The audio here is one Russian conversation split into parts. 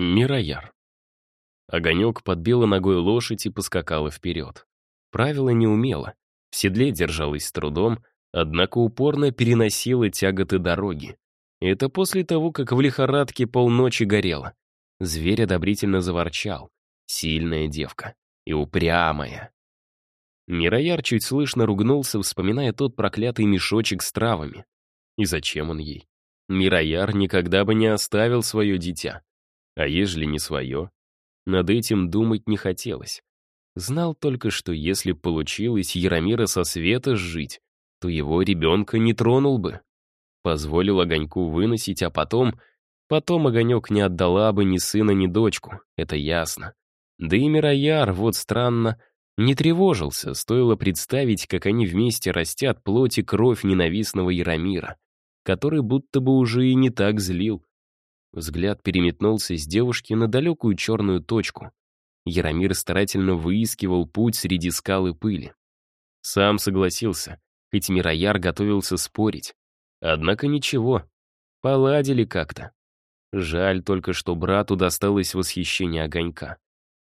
Мирояр. Огонек подбила ногой лошадь и поскакала вперед. Правила не умела, в седле держалась с трудом, однако упорно переносила тяготы дороги. Это после того, как в лихорадке полночи горело. Зверь одобрительно заворчал. Сильная девка. И упрямая. Мирояр чуть слышно ругнулся, вспоминая тот проклятый мешочек с травами. И зачем он ей? Мирояр никогда бы не оставил свое дитя. А ежели не свое? Над этим думать не хотелось. Знал только, что если получилось Яромира со света сжить, то его ребенка не тронул бы. Позволил огоньку выносить, а потом... Потом огонек не отдала бы ни сына, ни дочку, это ясно. Да и Мирояр, вот странно, не тревожился, стоило представить, как они вместе растят плоть и кровь ненавистного Яромира, который будто бы уже и не так злил. Взгляд переметнулся с девушки на далекую черную точку. Яромир старательно выискивал путь среди скал и пыли. Сам согласился, хоть Мирояр готовился спорить. Однако ничего, поладили как-то. Жаль только, что брату досталось восхищение огонька.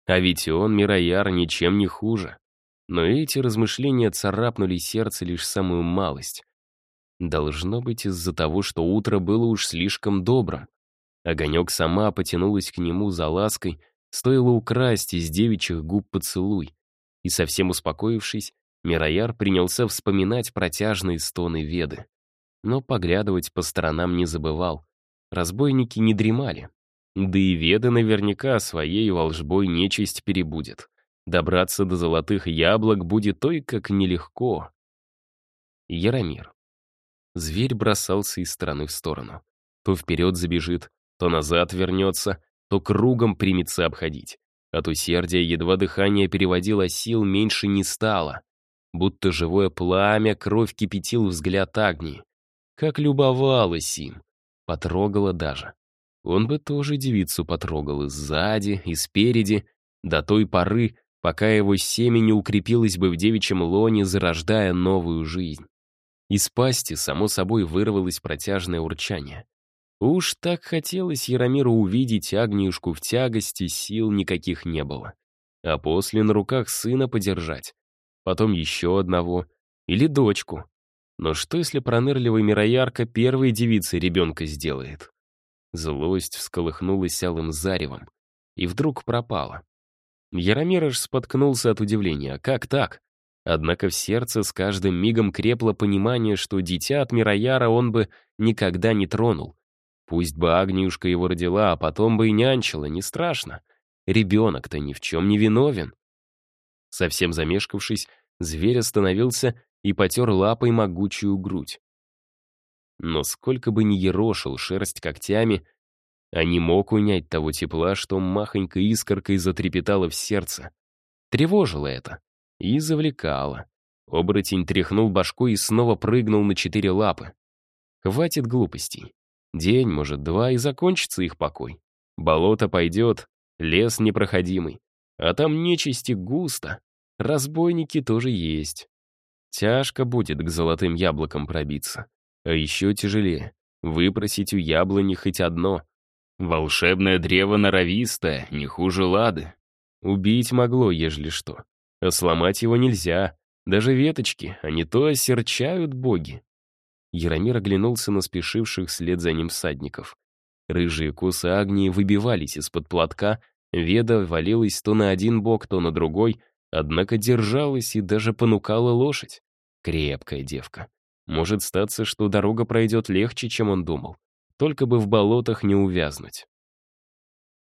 А ведь он, Мирояр, ничем не хуже. Но эти размышления царапнули сердце лишь самую малость. Должно быть из-за того, что утро было уж слишком добрым. Огонек сама потянулась к нему за лаской, стоило украсть из девичьих губ поцелуй. И совсем успокоившись, Мирояр принялся вспоминать протяжные стоны Веды. Но поглядывать по сторонам не забывал. Разбойники не дремали. Да и Веда наверняка своей волжбой нечисть перебудет. Добраться до золотых яблок будет той как нелегко. Яромир. Зверь бросался из стороны в сторону. То вперед забежит, то назад вернется, то кругом примется обходить. От усердия едва дыхание переводило, сил меньше не стало. Будто живое пламя, кровь кипятил взгляд Агнии. Как любовалась им. Потрогала даже. Он бы тоже девицу потрогал и сзади, и спереди, до той поры, пока его семя не укрепилось бы в девичьем лоне, зарождая новую жизнь. Из пасти, само собой, вырвалось протяжное урчание. Уж так хотелось Яромиру увидеть Агниюшку в тягости, сил никаких не было. А после на руках сына подержать. Потом еще одного. Или дочку. Но что, если пронырливый Мироярка первой девицей ребенка сделает? Злость всколыхнулась алым заревом. И вдруг пропала. Яромир аж споткнулся от удивления. Как так? Однако в сердце с каждым мигом крепло понимание, что дитя от Мирояра он бы никогда не тронул. Пусть бы Агниюшка его родила, а потом бы и нянчила, не страшно. Ребенок-то ни в чем не виновен. Совсем замешкавшись, зверь остановился и потер лапой могучую грудь. Но сколько бы ни ерошил шерсть когтями, а не мог унять того тепла, что махонькой искоркой затрепетало в сердце. Тревожило это и завлекало. Оборотень тряхнул башкой и снова прыгнул на четыре лапы. Хватит глупостей. День, может, два, и закончится их покой. Болото пойдет, лес непроходимый. А там нечисти густо. Разбойники тоже есть. Тяжко будет к золотым яблокам пробиться. А еще тяжелее — выпросить у яблони хоть одно. Волшебное древо норовистое, не хуже лады. Убить могло, ежели что. А сломать его нельзя. Даже веточки, а не то осерчают боги. Яромир оглянулся на спешивших вслед за ним всадников. Рыжие косы Агнии выбивались из-под платка, Веда валилась то на один бок, то на другой, однако держалась и даже понукала лошадь. Крепкая девка. Может статься, что дорога пройдет легче, чем он думал. Только бы в болотах не увязнуть.